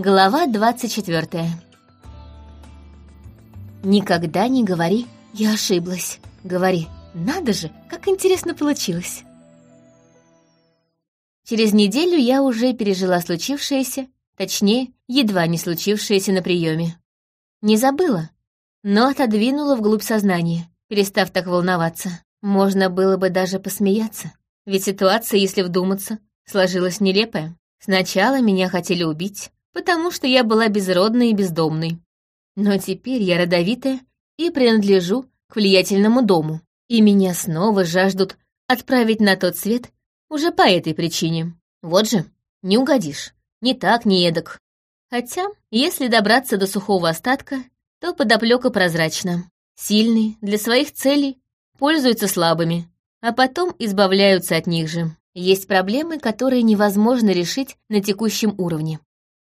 Глава 24 Никогда не говори «я ошиблась». Говори «надо же, как интересно получилось». Через неделю я уже пережила случившееся, точнее, едва не случившееся на приеме. Не забыла, но отодвинула вглубь сознания, перестав так волноваться. Можно было бы даже посмеяться, ведь ситуация, если вдуматься, сложилась нелепая. Сначала меня хотели убить, потому что я была безродной и бездомной. Но теперь я родовитая и принадлежу к влиятельному дому, и меня снова жаждут отправить на тот свет уже по этой причине. Вот же, не угодишь, ни так, ни эдак. Хотя, если добраться до сухого остатка, то подоплека прозрачна. Сильные для своих целей пользуются слабыми, а потом избавляются от них же. Есть проблемы, которые невозможно решить на текущем уровне.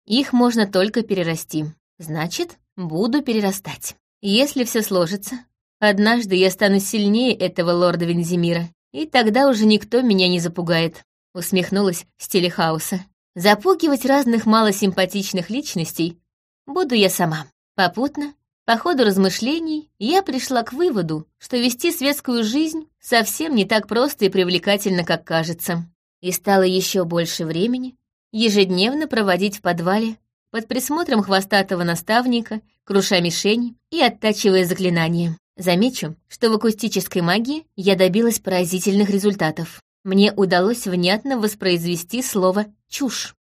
Их можно только перерасти. Значит, буду перерастать. Если все сложится, однажды я стану сильнее этого лорда Вензимира, и тогда уже никто меня не запугает», — усмехнулась Стилихауса. «Запугивать разных малосимпатичных личностей буду я сама. Попутно, по ходу размышлений, я пришла к выводу, что вести светскую жизнь совсем не так просто и привлекательно, как кажется. И стало еще больше времени ежедневно проводить в подвале под присмотром хвостатого наставника, круша мишень и оттачивая заклинания. Замечу, что в акустической магии я добилась поразительных результатов. Мне удалось внятно воспроизвести слово «чушь».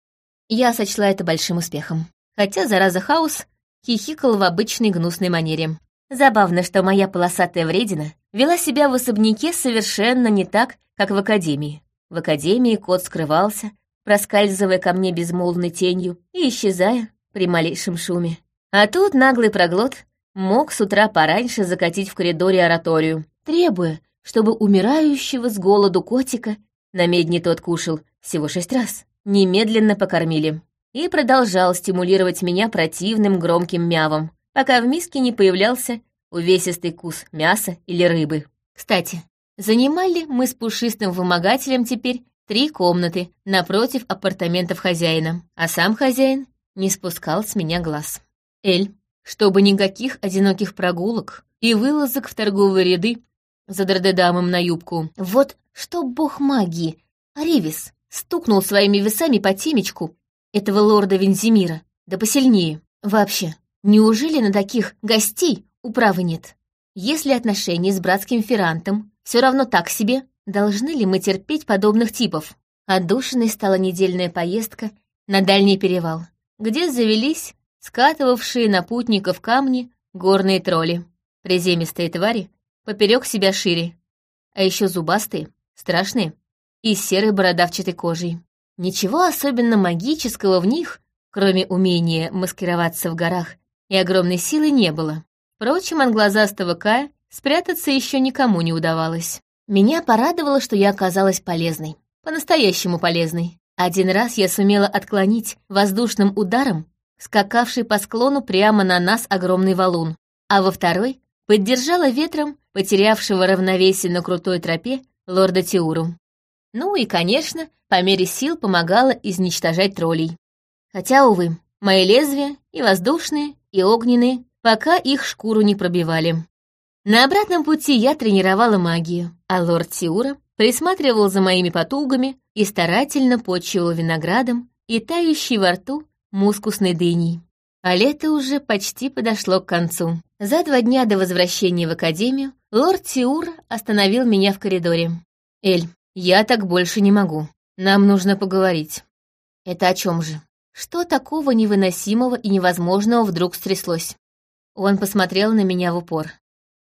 Я сочла это большим успехом. Хотя, зараза хаос, хихикал в обычной гнусной манере. Забавно, что моя полосатая вредина вела себя в особняке совершенно не так, как в академии. В академии кот скрывался, проскальзывая ко мне безмолвной тенью и исчезая при малейшем шуме. А тут наглый проглот мог с утра пораньше закатить в коридоре ораторию, требуя, чтобы умирающего с голоду котика, на медне тот кушал всего шесть раз, немедленно покормили. И продолжал стимулировать меня противным громким мявом, пока в миске не появлялся увесистый кус мяса или рыбы. Кстати, занимали мы с пушистым вымогателем теперь три комнаты напротив апартаментов хозяина, а сам хозяин не спускал с меня глаз. Эль, чтобы никаких одиноких прогулок и вылазок в торговые ряды за Дардедамом на юбку. Вот что бог магии, Аривис, стукнул своими весами по темечку этого лорда Вензимира, да посильнее. Вообще, неужели на таких гостей управы нет? Если отношения с братским феррантом все равно так себе, должны ли мы терпеть подобных типов? Отдушиной стала недельная поездка на дальний перевал, где завелись скатывавшие на путников камни горные тролли. Приземистые твари, поперек себя шире, а еще зубастые, страшные и серой бородавчатой кожей. Ничего особенно магического в них, кроме умения маскироваться в горах, и огромной силы не было. Впрочем, от глазастого Кая спрятаться еще никому не удавалось. Меня порадовало, что я оказалась полезной. По-настоящему полезной. Один раз я сумела отклонить воздушным ударом скакавший по склону прямо на нас огромный валун, а во второй поддержала ветром потерявшего равновесие на крутой тропе лорда Тиуру. Ну и, конечно, по мере сил помогала изничтожать троллей. Хотя, увы, мои лезвия и воздушные, и огненные, пока их шкуру не пробивали. На обратном пути я тренировала магию, а лорд Тиура присматривал за моими потугами и старательно почивал виноградом и тающий во рту мускусной дыней. А лето уже почти подошло к концу. За два дня до возвращения в академию лорд Тиур остановил меня в коридоре. «Эль, я так больше не могу. Нам нужно поговорить». «Это о чем же? Что такого невыносимого и невозможного вдруг стряслось?» Он посмотрел на меня в упор.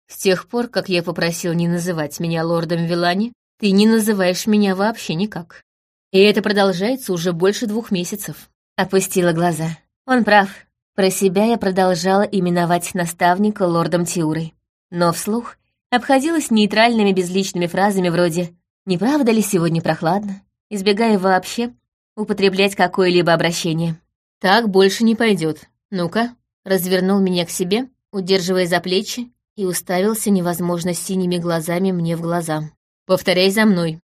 «С тех пор, как я попросил не называть меня лордом Вилани, ты не называешь меня вообще никак. И это продолжается уже больше двух месяцев. Опустила глаза. Он прав. Про себя я продолжала именовать наставника лордом Тиурой. Но вслух обходилась нейтральными безличными фразами вроде «Не правда ли сегодня прохладно?», избегая вообще употреблять какое-либо обращение. «Так больше не пойдет. Ну-ка», развернул меня к себе, удерживая за плечи, и уставился невозможно синими глазами мне в глаза. «Повторяй за мной».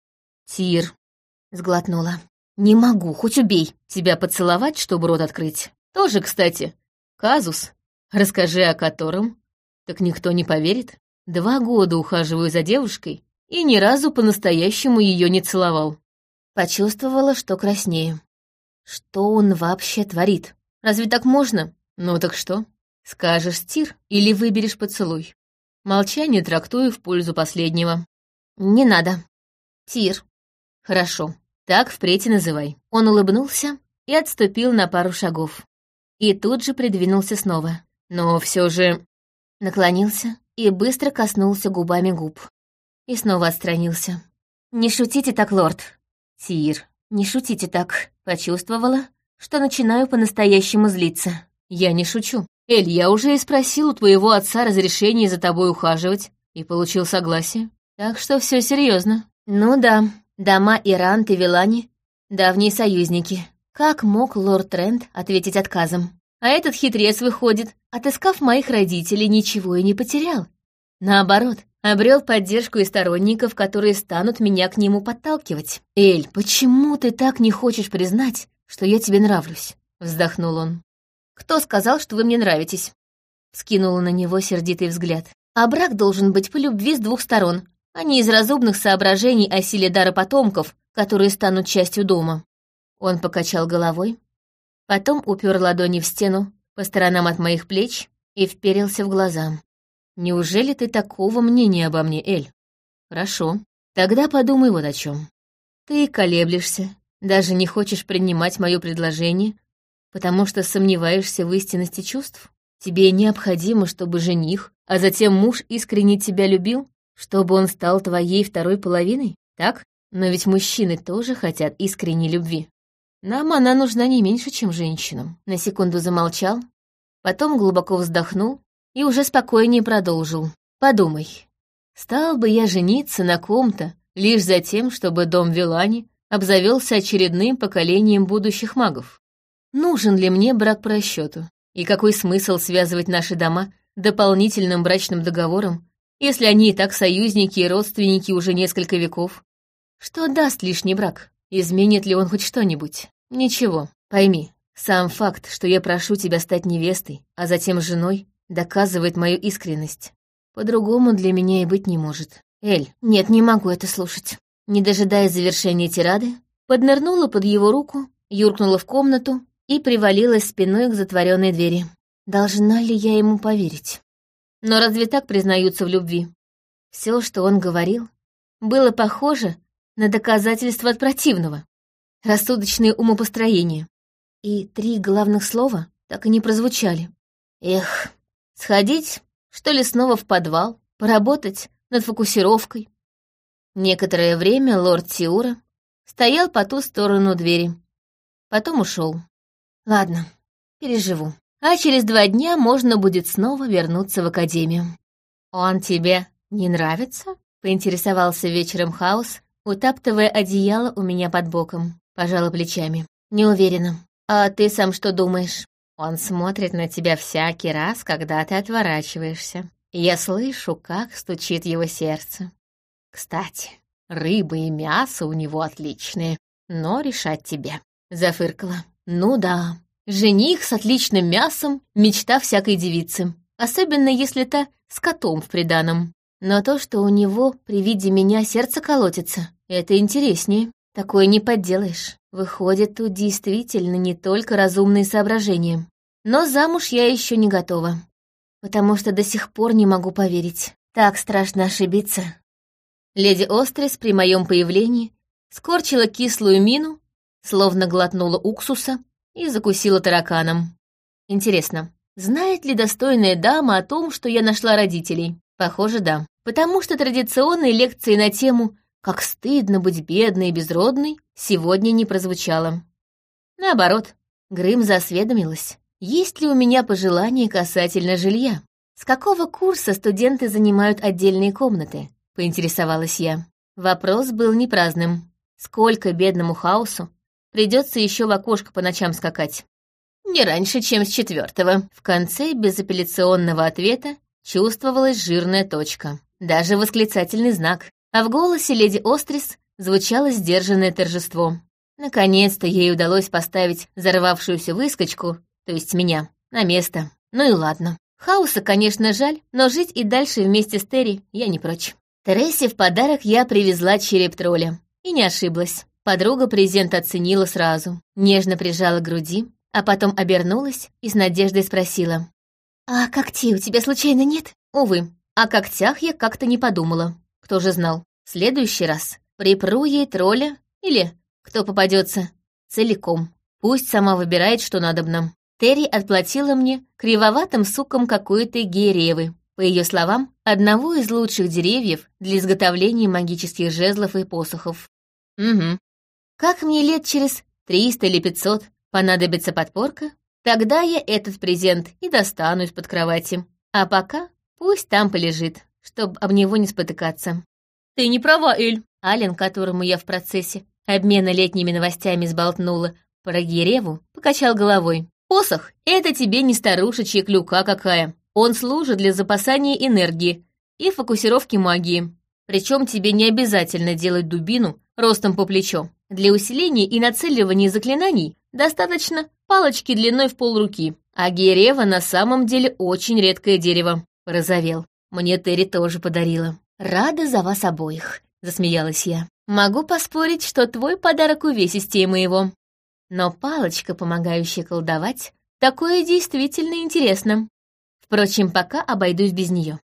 «Тир», — сглотнула. «Не могу, хоть убей. Тебя поцеловать, чтобы рот открыть?» Тоже, кстати, казус. Расскажи о котором. Так никто не поверит. Два года ухаживаю за девушкой и ни разу по-настоящему ее не целовал. Почувствовала, что краснею. Что он вообще творит? Разве так можно? Ну так что? Скажешь стир или выберешь поцелуй? Молчание трактую в пользу последнего. Не надо. Тир. Хорошо, так впредь и называй. Он улыбнулся и отступил на пару шагов. И тут же придвинулся снова. Но все же наклонился и быстро коснулся губами губ. И снова отстранился. «Не шутите так, лорд!» «Тир, не шутите так!» Почувствовала, что начинаю по-настоящему злиться. «Я не шучу. Эль, я уже и спросил у твоего отца разрешение за тобой ухаживать и получил согласие. Так что все серьезно. Ну да, дома Ирант и Вилани — давние союзники. Как мог лорд Трент ответить отказом? А этот хитрец, выходит, отыскав моих родителей, ничего и не потерял. Наоборот, обрел поддержку и сторонников, которые станут меня к нему подталкивать. «Эль, почему ты так не хочешь признать, что я тебе нравлюсь?» — вздохнул он. «Кто сказал, что вы мне нравитесь?» Скинула на него сердитый взгляд. «А брак должен быть по любви с двух сторон, а не из разумных соображений о силе дара потомков, которые станут частью дома». Он покачал головой, Потом упер ладони в стену по сторонам от моих плеч и вперился в глаза. «Неужели ты такого мнения обо мне, Эль? Хорошо, тогда подумай вот о чем. Ты колеблешься, даже не хочешь принимать мое предложение, потому что сомневаешься в истинности чувств? Тебе необходимо, чтобы жених, а затем муж искренне тебя любил, чтобы он стал твоей второй половиной, так? Но ведь мужчины тоже хотят искренней любви. Нам она нужна не меньше, чем женщинам. На секунду замолчал, потом глубоко вздохнул и уже спокойнее продолжил. Подумай, стал бы я жениться на ком-то лишь за тем, чтобы дом Вилани обзавелся очередным поколением будущих магов? Нужен ли мне брак по расчету? И какой смысл связывать наши дома дополнительным брачным договором, если они и так союзники и родственники уже несколько веков? Что даст лишний брак? Изменит ли он хоть что-нибудь? Ничего, пойми, сам факт, что я прошу тебя стать невестой, а затем женой, доказывает мою искренность. По-другому для меня и быть не может. Эль, нет, не могу это слушать. Не дожидаясь завершения тирады, поднырнула под его руку, юркнула в комнату и привалилась спиной к затворенной двери. Должна ли я ему поверить? Но разве так признаются в любви? Все, что он говорил, было похоже на доказательство от противного. Рассудочное умопостроение. И три главных слова так и не прозвучали. Эх, сходить, что ли, снова в подвал, поработать над фокусировкой. Некоторое время лорд Тиура стоял по ту сторону двери. Потом ушел. Ладно, переживу. А через два дня можно будет снова вернуться в академию. «Он тебе не нравится?» — поинтересовался вечером Хаус, утаптывая одеяло у меня под боком. Пожала плечами. Не уверена. А ты сам что думаешь? Он смотрит на тебя всякий раз, когда ты отворачиваешься. Я слышу, как стучит его сердце. Кстати, рыба и мясо у него отличные, но решать тебе. Зафыркала. Ну да, жених с отличным мясом — мечта всякой девицы. Особенно если та с котом в приданом. Но то, что у него при виде меня сердце колотится, это интереснее. Такое не подделаешь. Выходит, тут действительно не только разумные соображения. Но замуж я еще не готова. Потому что до сих пор не могу поверить. Так страшно ошибиться. Леди Острис при моем появлении скорчила кислую мину, словно глотнула уксуса и закусила тараканом. Интересно, знает ли достойная дама о том, что я нашла родителей? Похоже, да. Потому что традиционные лекции на тему как стыдно быть бедной и безродной, сегодня не прозвучало. Наоборот, Грым засведомилась, есть ли у меня пожелания касательно жилья. С какого курса студенты занимают отдельные комнаты? Поинтересовалась я. Вопрос был не праздным. Сколько бедному хаосу придется еще в окошко по ночам скакать? Не раньше, чем с четвертого. В конце безапелляционного ответа чувствовалась жирная точка. Даже восклицательный знак а в голосе леди Острис звучало сдержанное торжество. Наконец-то ей удалось поставить взорвавшуюся выскочку то есть меня, на место. Ну и ладно. Хаоса, конечно, жаль, но жить и дальше вместе с Терри я не прочь. Тересе в подарок я привезла череп тролля. И не ошиблась. Подруга презент оценила сразу, нежно прижала к груди, а потом обернулась и с надеждой спросила. «А когтей у тебя случайно нет?» Увы, о когтях я как-то не подумала. Кто же знал? В следующий раз припру ей тролля или, кто попадется, целиком. Пусть сама выбирает, что надобно. Терри отплатила мне кривоватым суком какой-то геревы. По ее словам, одного из лучших деревьев для изготовления магических жезлов и посохов. Угу. Как мне лет через триста или пятьсот понадобится подпорка, тогда я этот презент и достану из-под кровати. А пока пусть там полежит, чтобы об него не спотыкаться. «Ты не права, Эль!» Ален, которому я в процессе обмена летними новостями сболтнула про Гереву, покачал головой. «Посох — это тебе не старушечья клюка какая. Он служит для запасания энергии и фокусировки магии. Причем тебе не обязательно делать дубину ростом по плечо. Для усиления и нацеливания заклинаний достаточно палочки длиной в полруки. А Герева на самом деле очень редкое дерево. Порозовел. Мне Терри тоже подарила. «Рада за вас обоих», — засмеялась я. «Могу поспорить, что твой подарок увесистее моего. Но палочка, помогающая колдовать, такое действительно интересно. Впрочем, пока обойдусь без нее.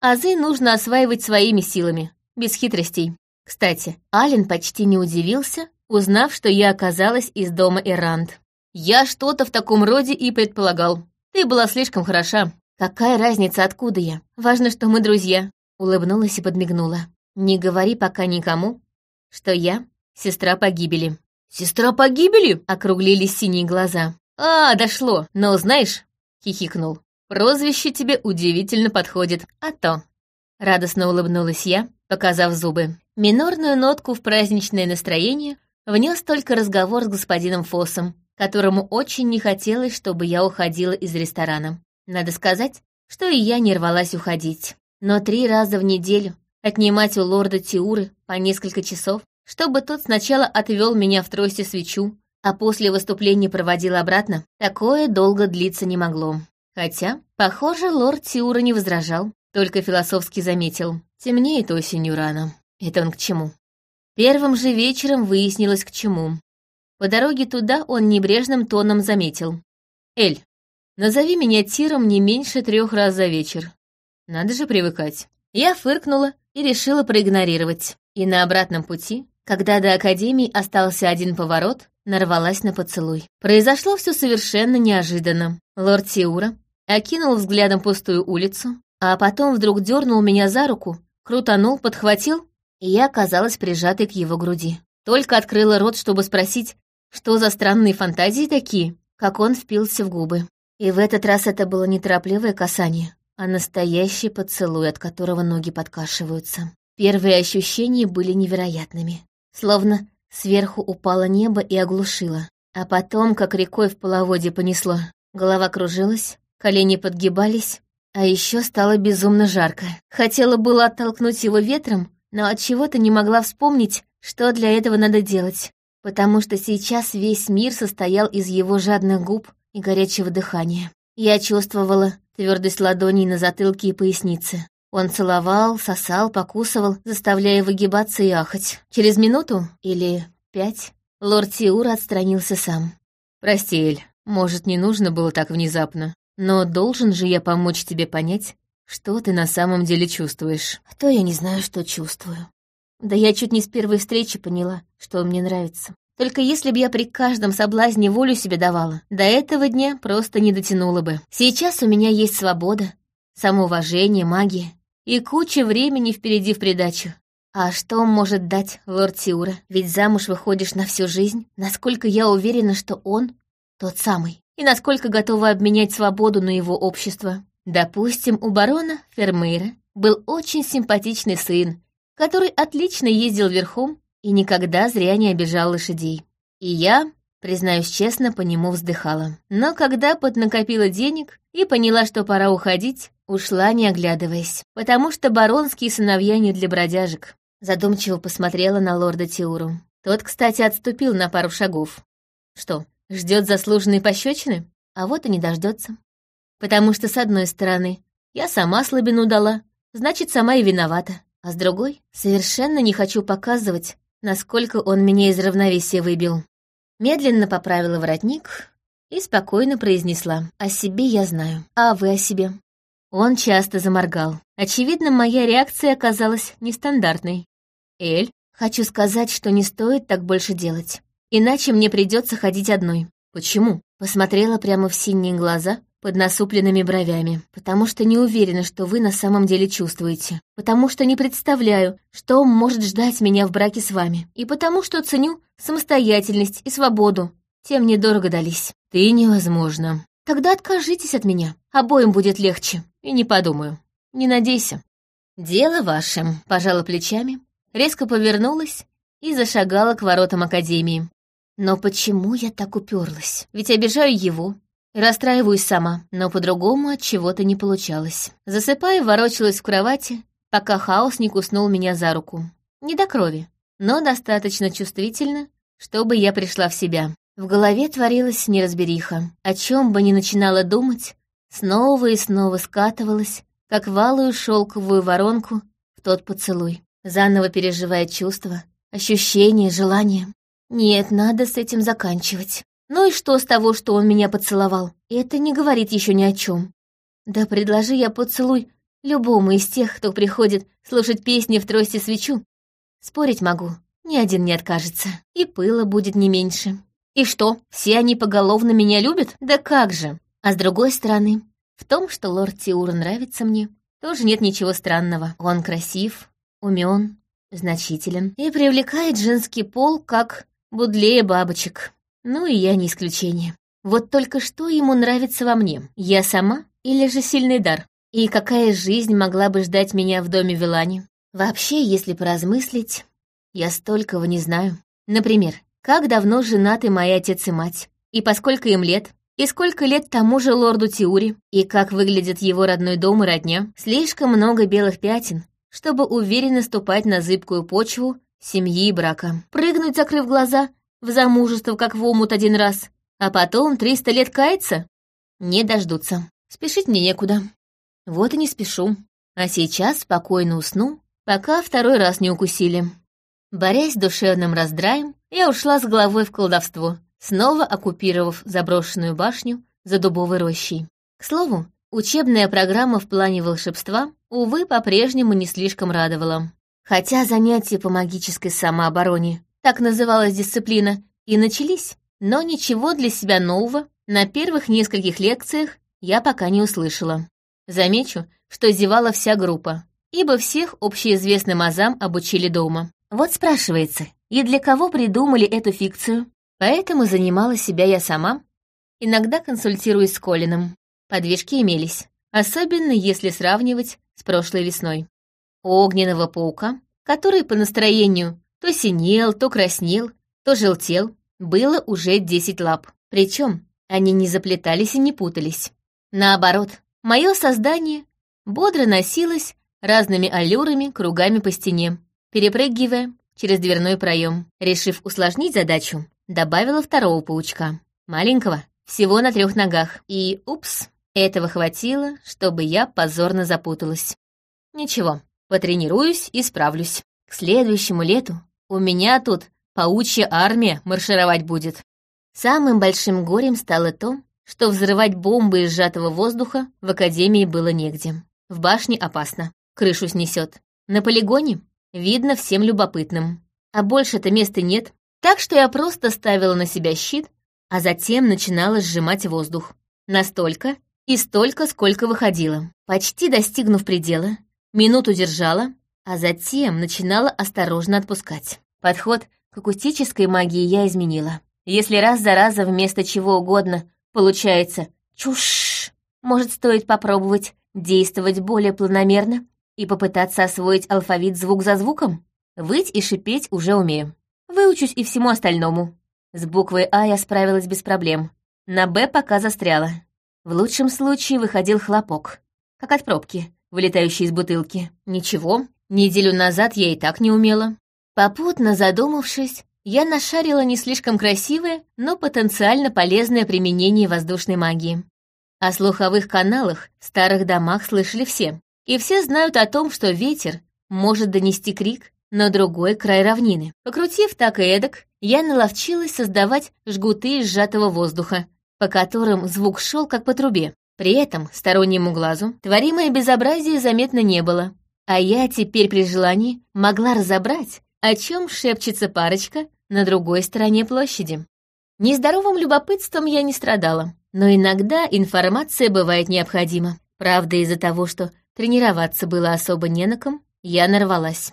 Азы нужно осваивать своими силами, без хитростей. Кстати, Ален почти не удивился, узнав, что я оказалась из дома Эрант. Я что-то в таком роде и предполагал. Ты была слишком хороша. Какая разница, откуда я? Важно, что мы друзья. Улыбнулась и подмигнула. Не говори пока никому, что я сестра погибели. Сестра погибели? Округлились синие глаза. А, дошло. Но знаешь, хихикнул. Прозвище тебе удивительно подходит, а то. Радостно улыбнулась я, показав зубы. Минорную нотку в праздничное настроение внес только разговор с господином Фоссом, которому очень не хотелось, чтобы я уходила из ресторана. Надо сказать, что и я не рвалась уходить. Но три раза в неделю отнимать у лорда Тиуры по несколько часов, чтобы тот сначала отвел меня в трости свечу, а после выступления проводил обратно, такое долго длиться не могло. Хотя, похоже, лорд Тиура не возражал, только философски заметил. Темнеет осенью рано. Это он к чему? Первым же вечером выяснилось к чему. По дороге туда он небрежным тоном заметил. «Эль, назови меня Тиром не меньше трех раз за вечер. Надо же привыкать». Я фыркнула и решила проигнорировать. И на обратном пути, когда до Академии остался один поворот, нарвалась на поцелуй. Произошло все совершенно неожиданно. Лорд Тиура окинул взглядом пустую улицу, а потом вдруг дернул меня за руку, крутанул, подхватил, и я оказалась прижатой к его груди. Только открыла рот, чтобы спросить, что за странные фантазии такие, как он впился в губы. И в этот раз это было неторопливое касание, а настоящий поцелуй, от которого ноги подкашиваются. Первые ощущения были невероятными. Словно сверху упало небо и оглушило. А потом, как рекой в половодье понесло. Голова кружилась, колени подгибались, а еще стало безумно жарко. Хотела было оттолкнуть его ветром, но от чего то не могла вспомнить, что для этого надо делать, потому что сейчас весь мир состоял из его жадных губ и горячего дыхания. Я чувствовала твердость ладоней на затылке и пояснице. Он целовал, сосал, покусывал, заставляя выгибаться и ахать. Через минуту или пять лорд Тиура отстранился сам. «Прости, Эль, может, не нужно было так внезапно?» Но должен же я помочь тебе понять, что ты на самом деле чувствуешь. А то я не знаю, что чувствую. Да я чуть не с первой встречи поняла, что он мне нравится. Только если бы я при каждом соблазне волю себе давала, до этого дня просто не дотянула бы. Сейчас у меня есть свобода, самоуважение, магия и куча времени впереди в придачу. А что может дать лорд Тиура? Ведь замуж выходишь на всю жизнь. Насколько я уверена, что он тот самый и насколько готова обменять свободу на его общество. Допустим, у барона Фермейра был очень симпатичный сын, который отлично ездил верхом и никогда зря не обижал лошадей. И я, признаюсь честно, по нему вздыхала. Но когда поднакопила денег и поняла, что пора уходить, ушла, не оглядываясь, потому что баронские сыновья не для бродяжек. Задумчиво посмотрела на лорда Тиуру. Тот, кстати, отступил на пару шагов. Что, Ждет заслуженной пощечины? а вот и не дождется. Потому что, с одной стороны, я сама слабину дала, значит, сама и виновата. А с другой, совершенно не хочу показывать, насколько он меня из равновесия выбил. Медленно поправила воротник и спокойно произнесла. «О себе я знаю, а вы о себе?» Он часто заморгал. Очевидно, моя реакция оказалась нестандартной. «Эль, хочу сказать, что не стоит так больше делать. Иначе мне придется ходить одной. Почему?» Посмотрела прямо в синие глаза под насупленными бровями, потому что не уверена, что вы на самом деле чувствуете, потому что не представляю, что может ждать меня в браке с вами, и потому что ценю самостоятельность и свободу. Тем недорого дались. Ты невозможно. Тогда откажитесь от меня, обоим будет легче. И не подумаю. Не надейся. Дело ваше, пожала плечами, резко повернулась и зашагала к воротам Академии. Но почему я так уперлась? Ведь обижаю его, Расстраиваюсь сама, но по-другому от чего-то не получалось. Засыпая, ворочалась в кровати, пока хаосник уснул меня за руку. Не до крови, но достаточно чувствительно, чтобы я пришла в себя. В голове творилась неразбериха. О чем бы ни начинала думать, снова и снова скатывалась, как валую шелковую воронку в тот поцелуй, заново переживая чувства, ощущения, желания. Нет, надо с этим заканчивать. Ну и что с того, что он меня поцеловал? Это не говорит еще ни о чем. Да предложи я поцелуй любому из тех, кто приходит слушать песни в трости свечу. Спорить могу, ни один не откажется, и пыла будет не меньше. И что, все они поголовно меня любят? Да как же! А с другой стороны, в том, что лорд Тиур нравится мне, тоже нет ничего странного. Он красив, умен, значителен и привлекает женский пол, как будлее бабочек. Ну и я не исключение. Вот только что ему нравится во мне? Я сама или же сильный дар? И какая жизнь могла бы ждать меня в доме Вилани? Вообще, если поразмыслить, я столького не знаю. Например, как давно женаты мои отец и мать? И поскольку им лет? И сколько лет тому же лорду Тиури? И как выглядит его родной дом и родня? Слишком много белых пятен, чтобы уверенно ступать на зыбкую почву семьи и брака. Прыгнуть, закрыв глаза, в замужество, как в омут один раз, а потом триста лет каяться? Не дождутся. Спешить мне некуда. Вот и не спешу. А сейчас спокойно усну, пока второй раз не укусили. Борясь с душевным раздраем, я ушла с головой в колдовство, снова оккупировав заброшенную башню за дубовой рощей. К слову, учебная программа в плане волшебства, увы, по-прежнему не слишком радовала. Хотя занятия по магической самообороне так называлась дисциплина, и начались. Но ничего для себя нового на первых нескольких лекциях я пока не услышала. Замечу, что зевала вся группа, ибо всех общеизвестным азам обучили дома. Вот спрашивается, и для кого придумали эту фикцию? Поэтому занимала себя я сама, иногда консультируясь с Колином. Подвижки имелись, особенно если сравнивать с прошлой весной. Огненного паука, который по настроению то синел, то краснел, то желтел. Было уже десять лап. Причем они не заплетались и не путались. Наоборот, мое создание бодро носилось разными аллюрами кругами по стене, перепрыгивая через дверной проем. Решив усложнить задачу, добавила второго паучка. Маленького, всего на трех ногах. И, упс, этого хватило, чтобы я позорно запуталась. Ничего, потренируюсь и справлюсь. К следующему лету у меня тут паучья армия маршировать будет. Самым большим горем стало то, что взрывать бомбы из сжатого воздуха в академии было негде. В башне опасно, крышу снесет. На полигоне видно всем любопытным. А больше-то места нет, так что я просто ставила на себя щит, а затем начинала сжимать воздух. Настолько и столько, сколько выходило. Почти достигнув предела, минуту держала, а затем начинала осторожно отпускать. Подход к акустической магии я изменила. Если раз за разом вместо чего угодно получается «чушь», может, стоит попробовать действовать более планомерно и попытаться освоить алфавит звук за звуком? Выть и шипеть уже умею. Выучусь и всему остальному. С буквой «А» я справилась без проблем. На «Б» пока застряла. В лучшем случае выходил хлопок, как от пробки, вылетающей из бутылки. Ничего, неделю назад я и так не умела. Попутно задумавшись, я нашарила не слишком красивое, но потенциально полезное применение воздушной магии. О слуховых каналах в старых домах слышали все. И все знают о том, что ветер может донести крик на другой край равнины. Покрутив так и эдак, я наловчилась создавать жгуты из сжатого воздуха, по которым звук шел как по трубе. При этом стороннему глазу творимое безобразие заметно не было. А я теперь при желании могла разобрать, о чем шепчется парочка на другой стороне площади. Нездоровым любопытством я не страдала, но иногда информация бывает необходима. Правда, из-за того, что тренироваться было особо не на ком, я нарвалась.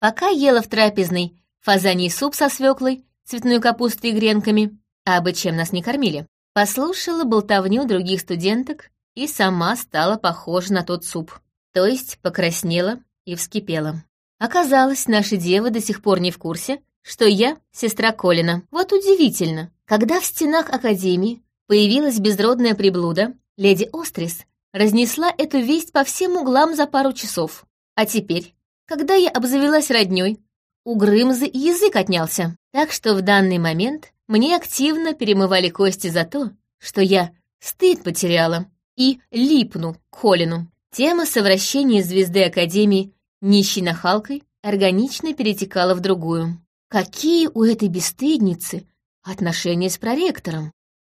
Пока ела в трапезной фазаний суп со свеклой, цветной капустой и гренками, а бы чем нас не кормили, послушала болтовню других студенток и сама стала похожа на тот суп, то есть покраснела и вскипела. Оказалось, наши девы до сих пор не в курсе, что я сестра Колина. Вот удивительно, когда в стенах Академии появилась безродная приблуда, леди Острис разнесла эту весть по всем углам за пару часов. А теперь, когда я обзавелась роднёй, у Грымзы язык отнялся. Так что в данный момент мне активно перемывали кости за то, что я стыд потеряла и липну к Холину. Тема совращения звезды Академии нищей нахалкой органично перетекала в другую. Какие у этой бесстыдницы отношения с проректором?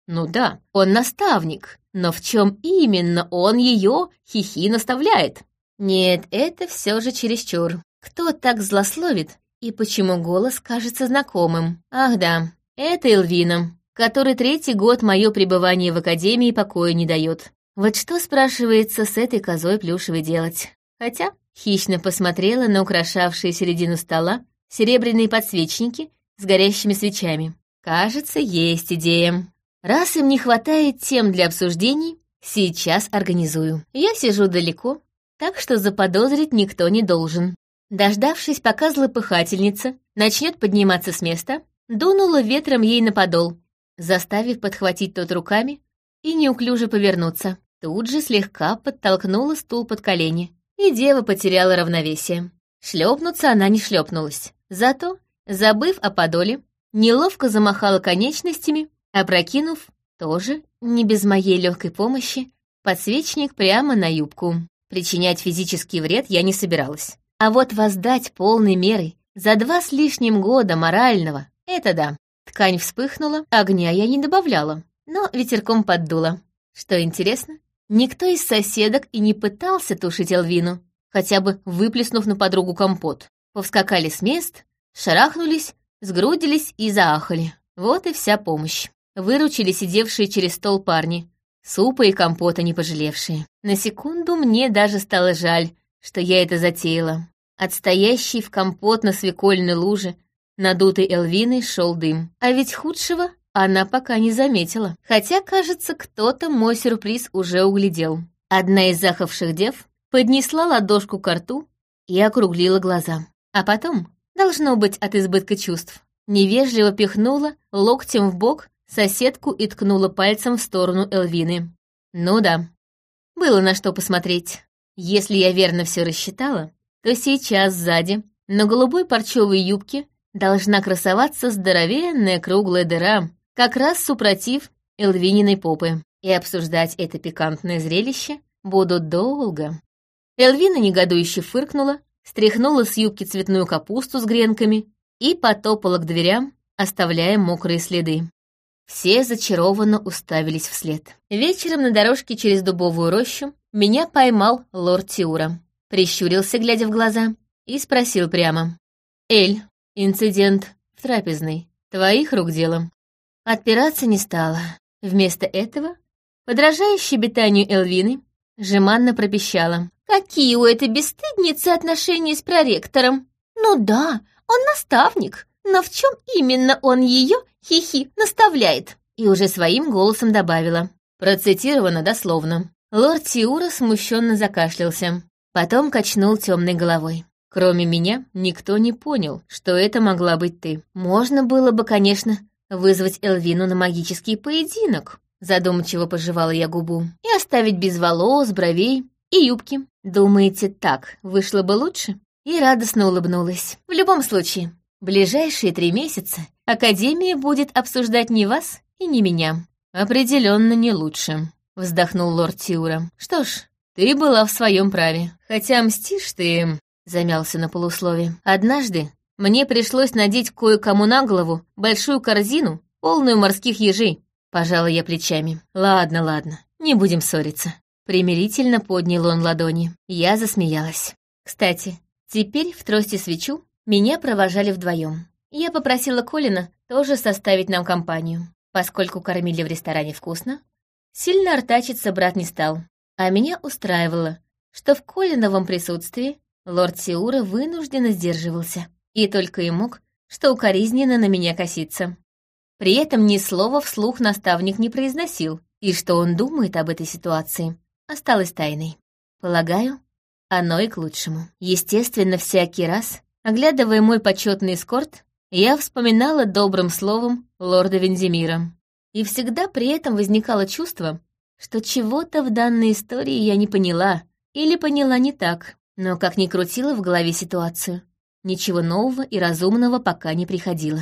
Ну да, он наставник, но в чем именно он ее хихи наставляет? Нет, это все же чересчур. Кто так злословит и почему голос кажется знакомым? Ах да, это Элвина, который третий год мое пребывание в академии покоя не дает. Вот что, спрашивается, с этой козой плюшевой делать? Хотя хищно посмотрела на украшавшие середину стола серебряные подсвечники с горящими свечами. Кажется, есть идея. Раз им не хватает тем для обсуждений, сейчас организую. Я сижу далеко, так что заподозрить никто не должен. Дождавшись, пока злопыхательница начнет подниматься с места, дунула ветром ей на подол, заставив подхватить тот руками и неуклюже повернуться. Тут же слегка подтолкнула стул под колени, и дева потеряла равновесие. Шлепнуться она не шлепнулась. Зато, забыв о подоле, неловко замахала конечностями, опрокинув, тоже, не без моей легкой помощи, подсвечник прямо на юбку. Причинять физический вред я не собиралась. А вот воздать полной мерой за два с лишним года морального — это да. Ткань вспыхнула, огня я не добавляла, но ветерком поддуло. Что интересно, никто из соседок и не пытался тушить Элвину, хотя бы выплеснув на подругу компот повскакали с мест, шарахнулись, сгрудились и заахали. Вот и вся помощь. Выручили сидевшие через стол парни, супа и компота не пожалевшие. На секунду мне даже стало жаль, что я это затеяла. От стоящей в компот на свекольной луже надутой Элвиной шел дым. А ведь худшего она пока не заметила. Хотя, кажется, кто-то мой сюрприз уже углядел. Одна из захавших дев поднесла ладошку к рту и округлила глаза. А потом, должно быть от избытка чувств, невежливо пихнула локтем в бок соседку и ткнула пальцем в сторону Элвины. Ну да, было на что посмотреть. Если я верно все рассчитала, то сейчас сзади, на голубой парчевой юбке, должна красоваться здоровенная круглая дыра, как раз супротив Элвининой попы. И обсуждать это пикантное зрелище буду долго. Элвина негодующе фыркнула, стряхнула с юбки цветную капусту с гренками и потопала к дверям, оставляя мокрые следы. Все зачарованно уставились вслед. Вечером на дорожке через дубовую рощу меня поймал лорд Тиура. Прищурился, глядя в глаза, и спросил прямо. «Эль, инцидент в трапезной. Твоих рук дело». Отпираться не стала. Вместо этого, подражая щебетанию Элвины, жеманно пропищала. Какие у этой бесстыдницы отношения с проректором? Ну да, он наставник, но в чем именно он ее, хихи, наставляет? И уже своим голосом добавила. Процитировано дословно. Лорд Тиура смущенно закашлялся. Потом качнул темной головой. Кроме меня, никто не понял, что это могла быть ты. Можно было бы, конечно, вызвать Элвину на магический поединок, задумчиво пожевала я губу, и оставить без волос, бровей и юбки. Думаете, так вышло бы лучше? И радостно улыбнулась. В любом случае, ближайшие три месяца Академия будет обсуждать не вас и не меня. Определенно не лучше, вздохнул лорд Тиура. Что ж, ты была в своем праве. Хотя мстишь ты, замялся на полуслове. Однажды мне пришлось надеть кое-кому на голову большую корзину, полную морских ежей. Пожала я плечами. Ладно, ладно, не будем ссориться. Примирительно поднял он ладони. Я засмеялась. Кстати, теперь в трости свечу меня провожали вдвоем. Я попросила Колина тоже составить нам компанию. Поскольку кормили в ресторане вкусно, сильно артачиться брат не стал. А меня устраивало, что в Колиновом присутствии лорд Сиура вынужденно сдерживался и только и мог, что укоризненно на меня коситься. При этом ни слова вслух наставник не произносил, и что он думает об этой ситуации, осталось тайной. Полагаю, оно и к лучшему. Естественно, всякий раз, оглядывая мой почетный эскорт, я вспоминала добрым словом лорда Вензимира. И всегда при этом возникало чувство, что чего-то в данной истории я не поняла или поняла не так, но как ни крутила в голове ситуацию, ничего нового и разумного пока не приходило.